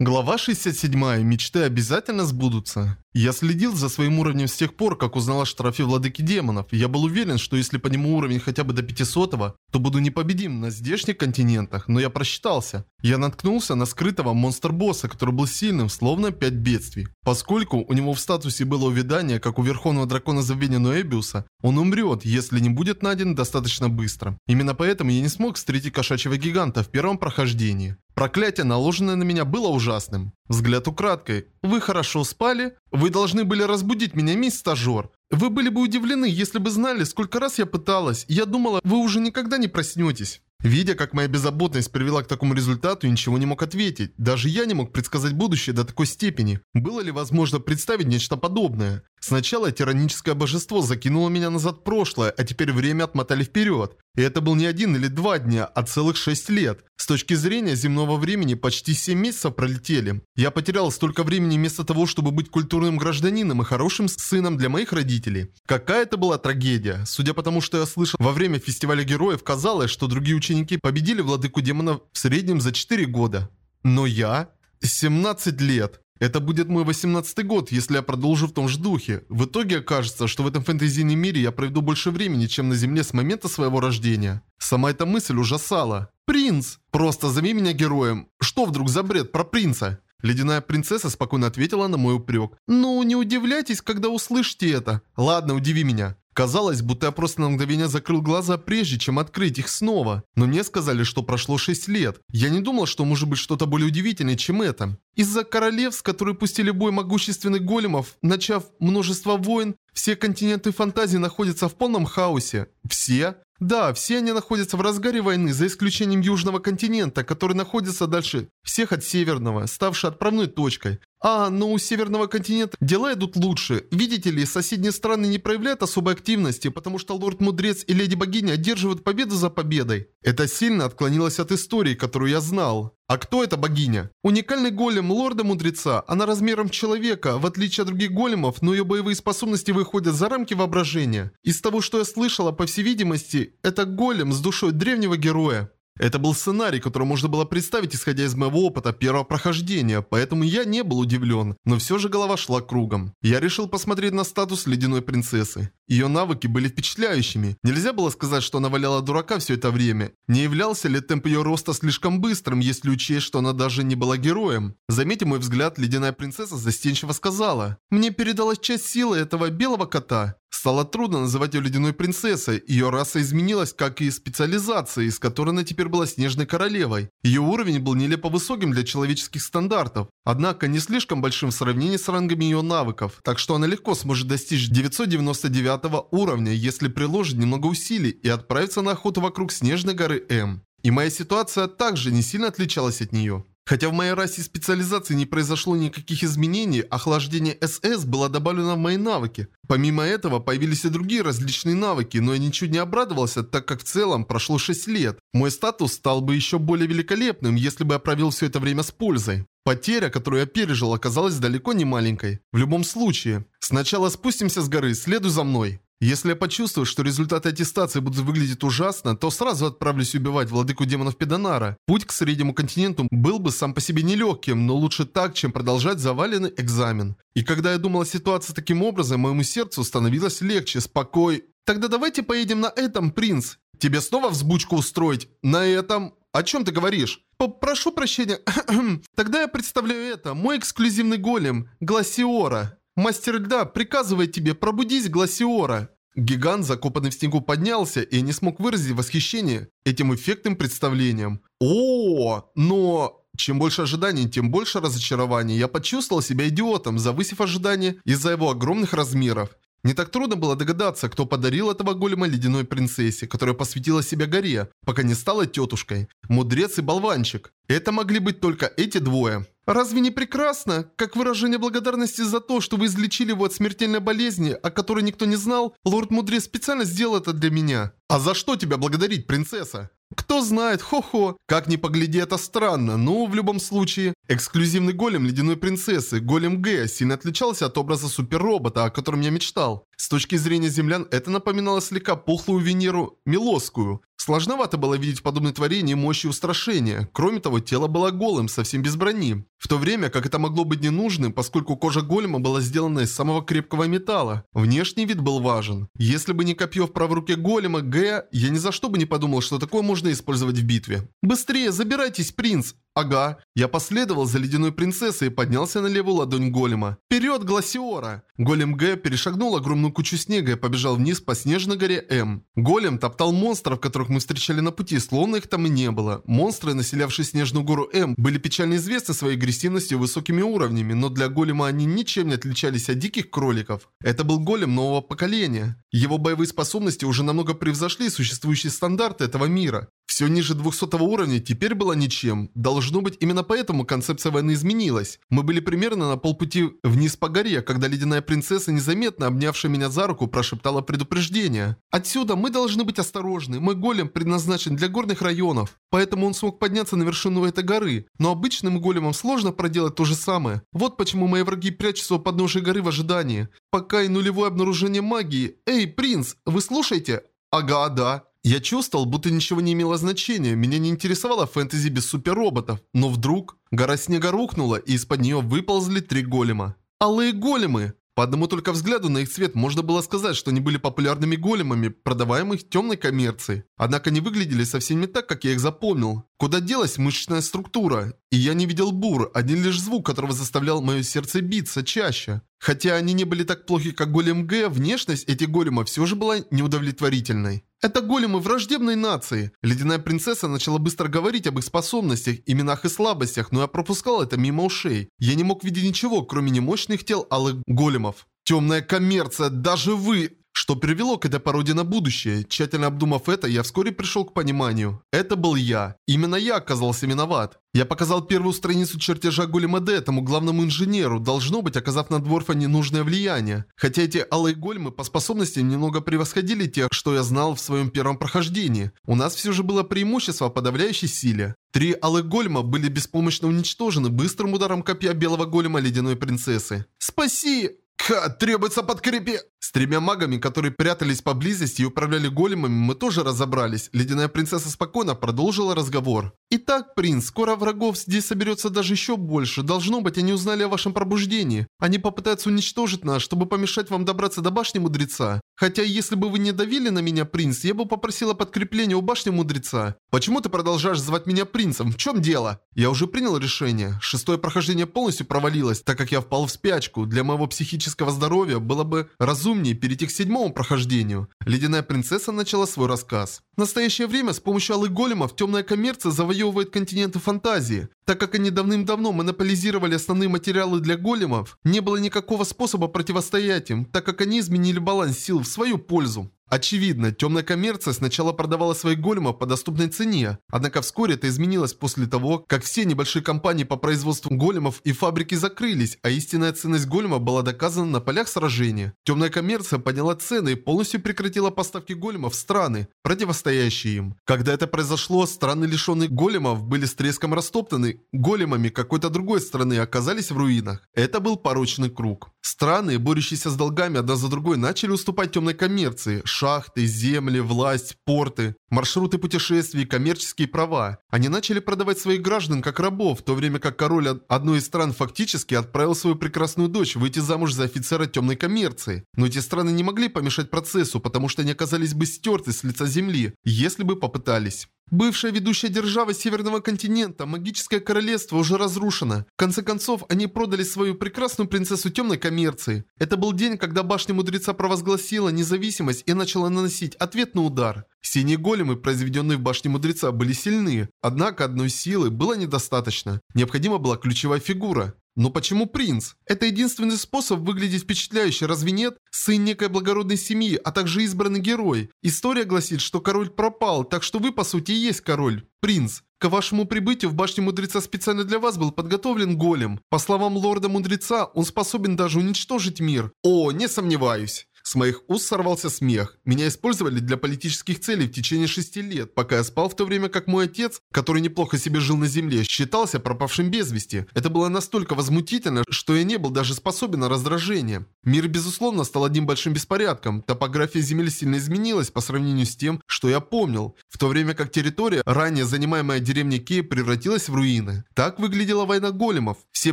Глава 67. Мечты обязательно сбудутся. Я следил за своим уровнем с тех пор, как узнал о штрафе владыки демонов. Я был уверен, что если подниму уровень хотя бы до 500 то буду непобедим на здешних континентах, но я просчитался. Я наткнулся на скрытого монстр-босса, который был сильным, словно пять бедствий. Поскольку у него в статусе было увядание, как у верховного дракона забвения Ноэбиуса, он умрет, если не будет найден достаточно быстро. Именно поэтому я не смог встретить кошачьего гиганта в первом прохождении. Проклятие, наложенное на меня, было ужасным. Взгляд украдкой. Вы хорошо спали? Вы должны были разбудить меня, мисс стажер. Вы были бы удивлены, если бы знали, сколько раз я пыталась. Я думала, вы уже никогда не проснетесь. Видя, как моя беззаботность привела к такому результату, ничего не мог ответить. Даже я не мог предсказать будущее до такой степени. Было ли возможно представить нечто подобное? Сначала тираническое божество закинуло меня назад в прошлое, а теперь время отмотали вперед. И это был не один или два дня, а целых шесть лет. С точки зрения земного времени почти семь месяцев пролетели. Я потерял столько времени вместо того, чтобы быть культурным гражданином и хорошим сыном для моих родителей. Какая это была трагедия. Судя по тому, что я слышал во время фестиваля героев, казалось, что другие ученики победили владыку демонов в среднем за 4 года. Но я... 17 лет. Это будет мой 18 год, если я продолжу в том же духе. В итоге окажется, что в этом фэнтезийном мире я проведу больше времени, чем на Земле с момента своего рождения. Сама эта мысль ужасала. «Принц! Просто зови меня героем! Что вдруг за бред про принца?» Ледяная принцесса спокойно ответила на мой упрек. «Ну, не удивляйтесь, когда услышите это. Ладно, удиви меня. Казалось, будто я просто на мгновение закрыл глаза, прежде чем открыть их снова. Но мне сказали, что прошло 6 лет. Я не думал, что может быть что-то более удивительное, чем это. Из-за королевств, которые пустили бой могущественных големов, начав множество войн, все континенты фантазии находятся в полном хаосе. Все? Да, все они находятся в разгаре войны, за исключением Южного континента, который находится дальше всех от Северного, ставший отправной точкой. А, но у Северного континента дела идут лучше. Видите ли, соседние страны не проявляют особой активности, потому что Лорд-Мудрец и Леди-Богиня одерживают победу за победой. Это сильно отклонилось от истории, которую я знал. А кто эта богиня? Уникальный голем Лорда-Мудреца. Она размером человека, в отличие от других големов, но ее боевые способности выходят за рамки воображения. Из того, что я слышала, по всей видимости, это голем с душой древнего героя. Это был сценарий, который можно было представить, исходя из моего опыта первого прохождения, поэтому я не был удивлен, но все же голова шла кругом. Я решил посмотреть на статус ледяной принцессы. Ее навыки были впечатляющими. Нельзя было сказать, что она валяла дурака все это время. Не являлся ли темп ее роста слишком быстрым, если учесть, что она даже не была героем? Заметив мой взгляд, ледяная принцесса застенчиво сказала. «Мне передалась часть силы этого белого кота. Стало трудно называть ее ледяной принцессой, ее раса изменилась, как и специализация, из которой она теперь была снежной королевой. Ее уровень был нелепо высоким для человеческих стандартов, однако не слишком большим в сравнении с рангами ее навыков, так что она легко сможет достичь 999 уровня, если приложит немного усилий и отправиться на охоту вокруг снежной горы М. И моя ситуация также не сильно отличалась от нее. Хотя в моей расе специализации не произошло никаких изменений, охлаждение СС было добавлено в мои навыки. Помимо этого появились и другие различные навыки, но я ничуть не обрадовался, так как в целом прошло 6 лет. Мой статус стал бы еще более великолепным, если бы я провел все это время с пользой. Потеря, которую я пережил, оказалась далеко не маленькой. В любом случае, сначала спустимся с горы, следуй за мной. Если я почувствую, что результаты аттестации будут выглядеть ужасно, то сразу отправлюсь убивать владыку демонов Педанара. Путь к среднему континенту был бы сам по себе нелегким, но лучше так, чем продолжать заваленный экзамен. И когда я думал о ситуации таким образом, моему сердцу становилось легче, спокой. Тогда давайте поедем на этом, принц. Тебе снова взбучку устроить? На этом? О чем ты говоришь? Прошу прощения. Тогда я представляю это. Мой эксклюзивный голем. Гласиора. Мастер льда приказывает тебе пробудись, Гласиора. Гигант, закопанный в снегу, поднялся и не смог выразить восхищение этим эффектным представлением. О, но... Чем больше ожиданий, тем больше разочарований. Я почувствовал себя идиотом, завысив ожидания из-за его огромных размеров. Не так трудно было догадаться, кто подарил этого голема ледяной принцессе, которая посвятила себя горе, пока не стала тетушкой. Мудрец и болванчик. Это могли быть только эти двое. Разве не прекрасно? Как выражение благодарности за то, что вы излечили его от смертельной болезни, о которой никто не знал, лорд-мудрец специально сделал это для меня. А за что тебя благодарить, принцесса? Кто знает, хо-хо. Как ни погляди, это странно, но в любом случае. Эксклюзивный голем ледяной принцессы, голем Г, сильно отличался от образа суперробота, о котором я мечтал. С точки зрения землян, это напоминало слегка пухлую Венеру Милосскую. Сложновато было видеть в подобном творении мощь и устрашение. Кроме того, тело было голым, совсем без брони. В то время как это могло быть ненужным, поскольку кожа голема была сделана из самого крепкого металла. Внешний вид был важен. Если бы не копье в правой руке голема Г, я ни за что бы не подумал, что такое можно использовать в битве. «Быстрее, забирайтесь, принц!» Ага. Я последовал за ледяной принцессой и поднялся на левую ладонь голема. Вперед, Гласиора! Голем Г перешагнул огромную кучу снега и побежал вниз по снежной горе М. Голем топтал монстров, которых мы встречали на пути, словно их там и не было. Монстры, населявшие снежную гору М, были печально известны своей агрессивностью и высокими уровнями, но для голема они ничем не отличались от диких кроликов. Это был голем нового поколения. Его боевые способности уже намного превзошли существующие стандарты этого мира. Все ниже 200 уровня теперь было ничем. Должно быть, именно поэтому концепция войны изменилась. Мы были примерно на полпути вниз по горе, когда ледяная принцесса, незаметно обнявшая меня за руку, прошептала предупреждение. Отсюда мы должны быть осторожны. Мой голем предназначен для горных районов. Поэтому он смог подняться на вершину этой горы. Но обычным големам сложно проделать то же самое. Вот почему мои враги прячутся у подножия горы в ожидании. Пока и нулевое обнаружение магии. Эй, принц, вы слушаете? Ага, да. Я чувствовал, будто ничего не имело значения, меня не интересовало фэнтези без суперроботов. Но вдруг гора снега рухнула, и из-под нее выползли три голема. Алые големы! По одному только взгляду на их цвет можно было сказать, что они были популярными големами, продаваемых темной коммерцией. Однако они выглядели совсем не так, как я их запомнил. Куда делась мышечная структура? И я не видел бур, один лишь звук, которого заставлял мое сердце биться чаще. Хотя они не были так плохи, как голем Г, внешность этих голема все же была неудовлетворительной. Это големы враждебной нации. Ледяная принцесса начала быстро говорить об их способностях, именах и слабостях, но я пропускал это мимо ушей. Я не мог видеть ничего, кроме немощных тел алых големов. Темная коммерция, даже вы... Что привело к этой пародии на будущее? Тщательно обдумав это, я вскоре пришел к пониманию. Это был я. Именно я оказался виноват. Я показал первую страницу чертежа Голема Д этому главному инженеру, должно быть, оказав на Дворфа ненужное влияние. Хотя эти алые големы по способностям немного превосходили тех, что я знал в своем первом прохождении. У нас все же было преимущество в подавляющей силе. Три алых голема были беспомощно уничтожены быстрым ударом копья белого голема ледяной принцессы. «Спаси!» Ха, требуется подкрепи... С тремя магами, которые прятались поблизости и управляли големами, мы тоже разобрались. Ледяная принцесса спокойно продолжила разговор. Итак, принц, скоро врагов здесь соберется даже еще больше. Должно быть, они узнали о вашем пробуждении. Они попытаются уничтожить нас, чтобы помешать вам добраться до башни мудреца. Хотя, если бы вы не давили на меня, принц, я бы попросила подкрепления у башни мудреца. Почему ты продолжаешь звать меня принцем? В чем дело? Я уже принял решение. Шестое прохождение полностью провалилось, так как я впал в спячку. Для моего психического здоровья было бы разумнее перейти к седьмому прохождению. Ледяная принцесса начала свой рассказ. В настоящее время с помощью алых големов темная коммерция завоевывает континенты фантазии. Так как они давным-давно монополизировали основные материалы для големов, не было никакого способа противостоять им, так как они изменили баланс сил в свою пользу. Очевидно, темная коммерция сначала продавала свои големов по доступной цене, однако вскоре это изменилось после того, как все небольшие компании по производству големов и фабрики закрылись, а истинная ценность голема была доказана на полях сражения. Темная коммерция подняла цены и полностью прекратила поставки големов в страны, противостоящие им. Когда это произошло, страны, лишенные големов, были с треском растоптаны големами какой-то другой страны оказались в руинах. Это был порочный круг. Страны, борющиеся с долгами одна за другой, начали уступать темной коммерции – шахты, земли, власть, порты, маршруты путешествий, коммерческие права. Они начали продавать своих граждан как рабов, в то время как король одной из стран фактически отправил свою прекрасную дочь выйти замуж за офицера темной коммерции. Но эти страны не могли помешать процессу, потому что они оказались бы стерты с лица земли, если бы попытались. Бывшая ведущая держава Северного континента, магическое королевство, уже разрушено. В конце концов, они продали свою прекрасную принцессу темной коммерции. Это был день, когда башня мудреца провозгласила независимость и начала наносить ответный удар. Синие големы, произведенные в башне мудреца, были сильны, однако одной силы было недостаточно. Необходима была ключевая фигура. Но почему принц? Это единственный способ выглядеть впечатляюще, разве нет? Сын некой благородной семьи, а также избранный герой. История гласит, что король пропал, так что вы по сути и есть король. Принц. К вашему прибытию в башне мудреца специально для вас был подготовлен голем. По словам лорда мудреца, он способен даже уничтожить мир. О, не сомневаюсь. С моих уст сорвался смех. Меня использовали для политических целей в течение шести лет, пока я спал в то время, как мой отец, который неплохо себе жил на земле, считался пропавшим без вести. Это было настолько возмутительно, что я не был даже способен на раздражение. Мир, безусловно, стал одним большим беспорядком. Топография земель сильно изменилась по сравнению с тем, что я помнил, в то время как территория, ранее занимаемая деревней Кей, превратилась в руины. Так выглядела война големов. Все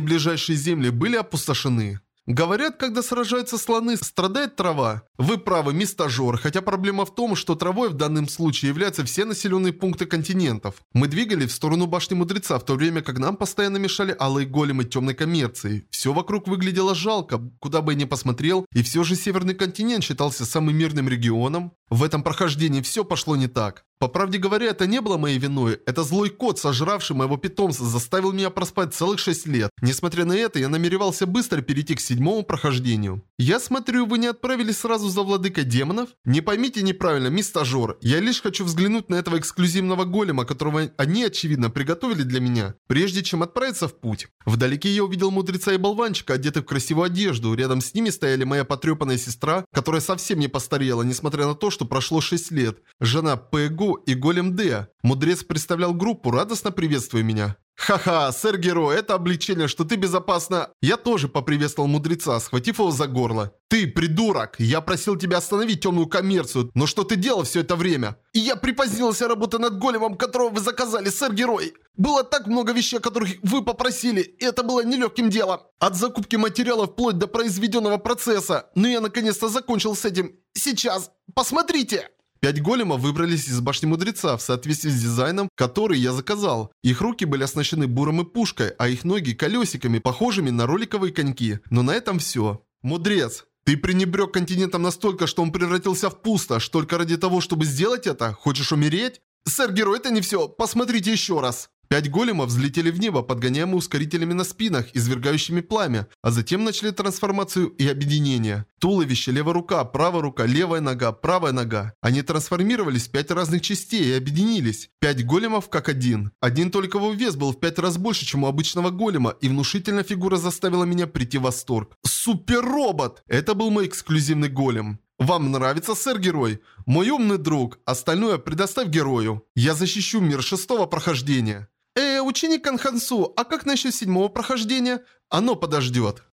ближайшие земли были опустошены. Говорят, когда сражаются слоны, страдает трава. Вы правы, мистажер, хотя проблема в том, что травой в данном случае являются все населенные пункты континентов. Мы двигались в сторону башни мудреца, в то время как нам постоянно мешали алые големы темной коммерции. Все вокруг выглядело жалко, куда бы я ни посмотрел, и все же северный континент считался самым мирным регионом. В этом прохождении все пошло не так. По правде говоря, это не было моей виной. Это злой кот, сожравший моего питомца, заставил меня проспать целых 6 лет. Несмотря на это, я намеревался быстро перейти к седьмому прохождению. Я смотрю, вы не отправились сразу за владыкой демонов? Не поймите неправильно, мисс стажер. Я лишь хочу взглянуть на этого эксклюзивного голема, которого они, очевидно, приготовили для меня, прежде чем отправиться в путь. Вдалеке я увидел мудреца и болванчика, одетых в красивую одежду. Рядом с ними стояли моя потрепанная сестра, которая совсем не постарела, несмотря на то, что прошло 6 лет. Жена И Голем Д. Мудрец представлял группу, радостно приветствуя меня. «Ха-ха, сэр-герой, это облегчение, что ты безопасно...» Я тоже поприветствовал мудреца, схватив его за горло. «Ты, придурок! Я просил тебя остановить темную коммерцию, но что ты делал все это время?» «И я припозднился работы над големом, которого вы заказали, сэр-герой! Было так много вещей, которых вы попросили, и это было нелегким делом. От закупки материалов вплоть до произведенного процесса. Но я наконец-то закончил с этим. Сейчас, посмотрите!» Пять големов выбрались из башни мудреца в соответствии с дизайном, который я заказал. Их руки были оснащены буром и пушкой, а их ноги колесиками, похожими на роликовые коньки. Но на этом все. Мудрец, ты пренебрег континентом настолько, что он превратился в пустошь, только ради того, чтобы сделать это? Хочешь умереть? Сэр-герой, это не все. Посмотрите еще раз. Пять големов взлетели в небо, подгоняемые ускорителями на спинах, извергающими пламя, а затем начали трансформацию и объединение. Туловище, левая рука, правая рука, левая нога, правая нога. Они трансформировались в пять разных частей и объединились. Пять големов как один. Один только его вес был в пять раз больше, чем у обычного голема, и внушительная фигура заставила меня прийти в восторг. Супер-робот! Это был мой эксклюзивный голем. Вам нравится, сэр-герой? Мой умный друг. Остальное предоставь герою. Я защищу мир шестого прохождения. «Э, ученик Канхансу, а как насчет седьмого прохождения? Оно подождет».